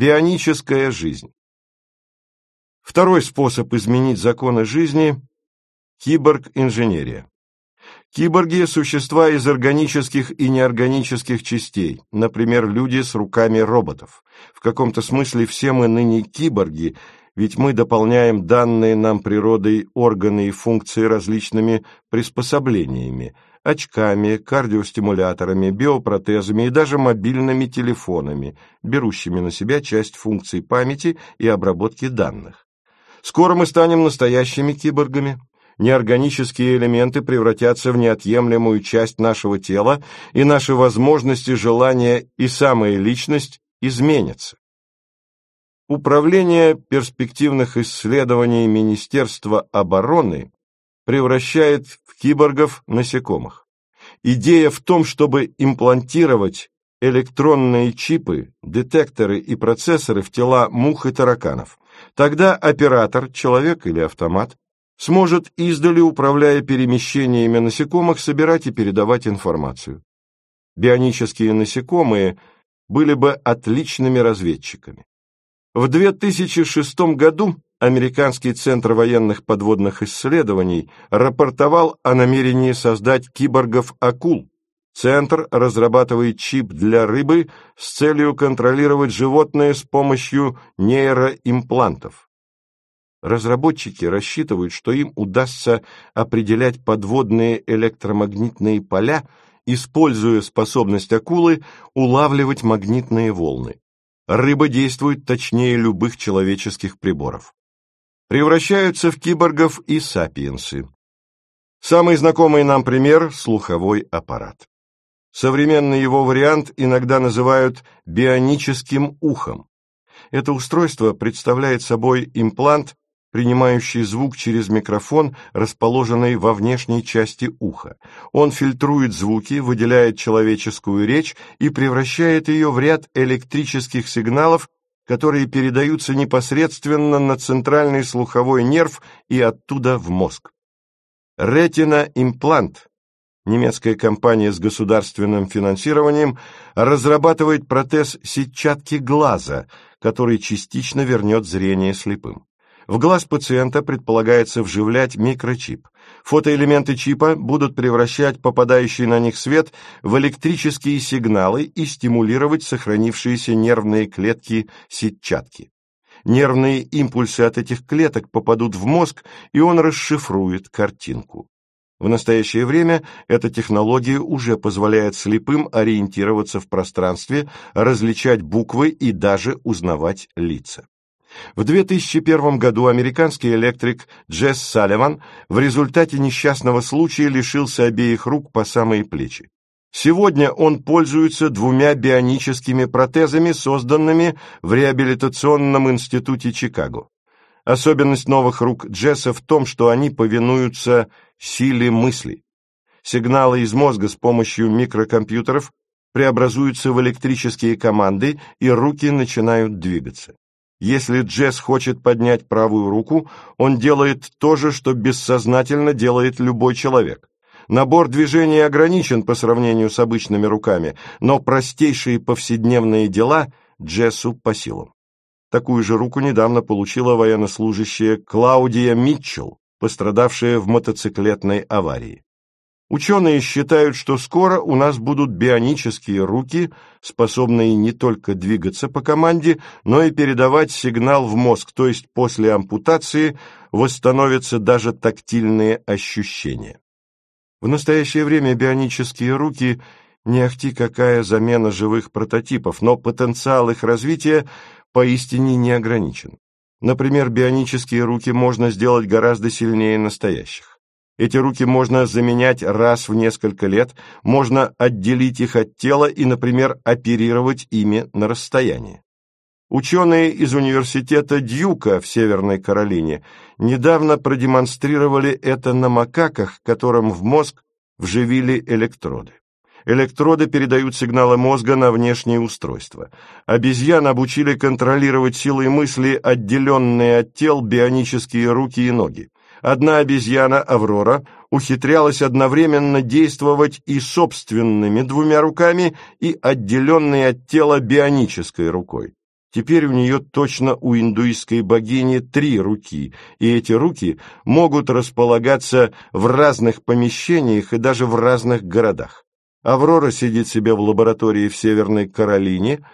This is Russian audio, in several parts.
Бионическая жизнь. Второй способ изменить законы жизни – киборг-инженерия. Киборги – существа из органических и неорганических частей, например, люди с руками роботов. В каком-то смысле все мы ныне киборги, ведь мы дополняем данные нам природой органы и функции различными приспособлениями – очками, кардиостимуляторами, биопротезами и даже мобильными телефонами, берущими на себя часть функций памяти и обработки данных. Скоро мы станем настоящими киборгами, неорганические элементы превратятся в неотъемлемую часть нашего тела, и наши возможности, желания и самая личность изменятся. Управление перспективных исследований Министерства обороны превращает в киборгов насекомых. Идея в том, чтобы имплантировать электронные чипы, детекторы и процессоры в тела мух и тараканов. Тогда оператор, человек или автомат, сможет издали, управляя перемещениями насекомых, собирать и передавать информацию. Бионические насекомые были бы отличными разведчиками. В 2006 году Американский центр военных подводных исследований рапортовал о намерении создать киборгов-акул. Центр разрабатывает чип для рыбы с целью контролировать животное с помощью нейроимплантов. Разработчики рассчитывают, что им удастся определять подводные электромагнитные поля, используя способность акулы улавливать магнитные волны. Рыба действует точнее любых человеческих приборов. Превращаются в киборгов и сапиенсы. Самый знакомый нам пример – слуховой аппарат. Современный его вариант иногда называют бионическим ухом. Это устройство представляет собой имплант, принимающий звук через микрофон, расположенный во внешней части уха. Он фильтрует звуки, выделяет человеческую речь и превращает ее в ряд электрических сигналов, которые передаются непосредственно на центральный слуховой нерв и оттуда в мозг. Ретина-имплант, немецкая компания с государственным финансированием, разрабатывает протез сетчатки глаза, который частично вернет зрение слепым. В глаз пациента предполагается вживлять микрочип. Фотоэлементы чипа будут превращать попадающий на них свет в электрические сигналы и стимулировать сохранившиеся нервные клетки сетчатки. Нервные импульсы от этих клеток попадут в мозг, и он расшифрует картинку. В настоящее время эта технология уже позволяет слепым ориентироваться в пространстве, различать буквы и даже узнавать лица. В 2001 году американский электрик Джесс Салливан в результате несчастного случая лишился обеих рук по самые плечи. Сегодня он пользуется двумя бионическими протезами, созданными в реабилитационном институте Чикаго. Особенность новых рук Джесса в том, что они повинуются силе мысли. Сигналы из мозга с помощью микрокомпьютеров преобразуются в электрические команды, и руки начинают двигаться. Если Джесс хочет поднять правую руку, он делает то же, что бессознательно делает любой человек. Набор движений ограничен по сравнению с обычными руками, но простейшие повседневные дела Джессу по силам. Такую же руку недавно получила военнослужащая Клаудия Митчелл, пострадавшая в мотоциклетной аварии. Ученые считают, что скоро у нас будут бионические руки, способные не только двигаться по команде, но и передавать сигнал в мозг, то есть после ампутации восстановятся даже тактильные ощущения. В настоящее время бионические руки не ахти какая замена живых прототипов, но потенциал их развития поистине не ограничен. Например, бионические руки можно сделать гораздо сильнее настоящих. Эти руки можно заменять раз в несколько лет, можно отделить их от тела и, например, оперировать ими на расстоянии. Ученые из университета Дьюка в Северной Каролине недавно продемонстрировали это на макаках, которым в мозг вживили электроды. Электроды передают сигналы мозга на внешние устройства. Обезьян обучили контролировать силой мысли отделенные от тел бионические руки и ноги одна обезьяна, Аврора, ухитрялась одновременно действовать и собственными двумя руками, и отделенной от тела бионической рукой. Теперь у нее точно у индуистской богини три руки, и эти руки могут располагаться в разных помещениях и даже в разных городах. Аврора сидит себе в лаборатории в Северной Каролине,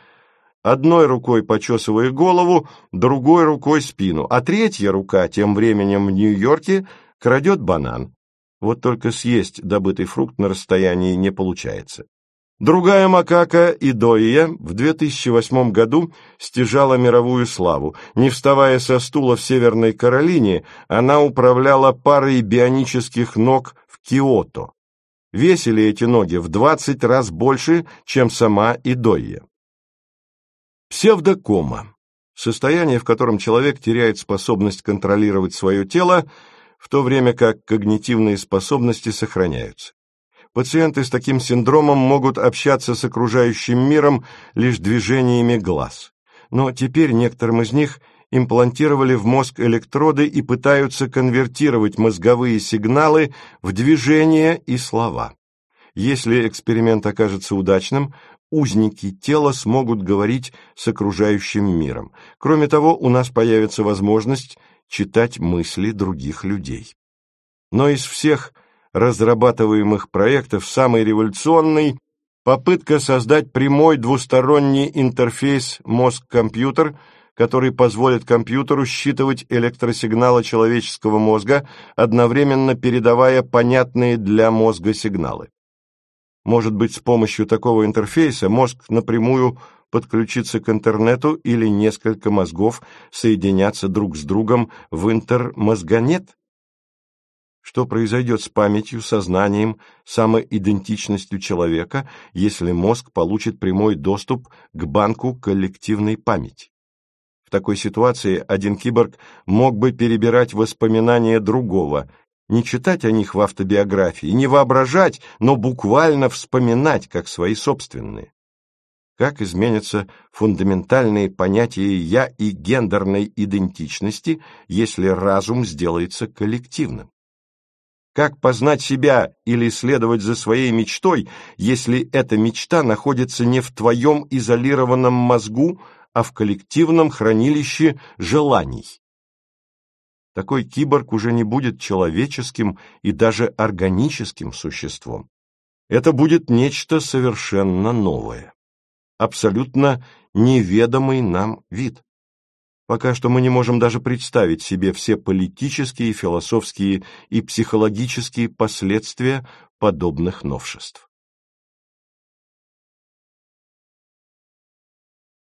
одной рукой почесывая голову, другой рукой спину, а третья рука тем временем в Нью-Йорке крадет банан. Вот только съесть добытый фрукт на расстоянии не получается. Другая макака, Идоия, в 2008 году стяжала мировую славу. Не вставая со стула в Северной Каролине, она управляла парой бионических ног в Киото. Весили эти ноги в 20 раз больше, чем сама Идоия. Псевдокома – состояние, в котором человек теряет способность контролировать свое тело, в то время как когнитивные способности сохраняются. Пациенты с таким синдромом могут общаться с окружающим миром лишь движениями глаз. Но теперь некоторым из них имплантировали в мозг электроды и пытаются конвертировать мозговые сигналы в движения и слова. Если эксперимент окажется удачным, узники тела смогут говорить с окружающим миром. Кроме того, у нас появится возможность читать мысли других людей. Но из всех разрабатываемых проектов самый революционный – попытка создать прямой двусторонний интерфейс мозг-компьютер, который позволит компьютеру считывать электросигналы человеческого мозга, одновременно передавая понятные для мозга сигналы. Может быть, с помощью такого интерфейса мозг напрямую подключится к интернету или несколько мозгов соединятся друг с другом в интермозгонет? Что произойдет с памятью, сознанием, самоидентичностью человека, если мозг получит прямой доступ к банку коллективной памяти? В такой ситуации один киборг мог бы перебирать воспоминания другого, не читать о них в автобиографии, не воображать, но буквально вспоминать как свои собственные. Как изменятся фундаментальные понятия «я» и гендерной идентичности, если разум сделается коллективным? Как познать себя или следовать за своей мечтой, если эта мечта находится не в твоем изолированном мозгу, а в коллективном хранилище желаний? Такой киборг уже не будет человеческим и даже органическим существом. Это будет нечто совершенно новое, абсолютно неведомый нам вид. Пока что мы не можем даже представить себе все политические, философские и психологические последствия подобных новшеств.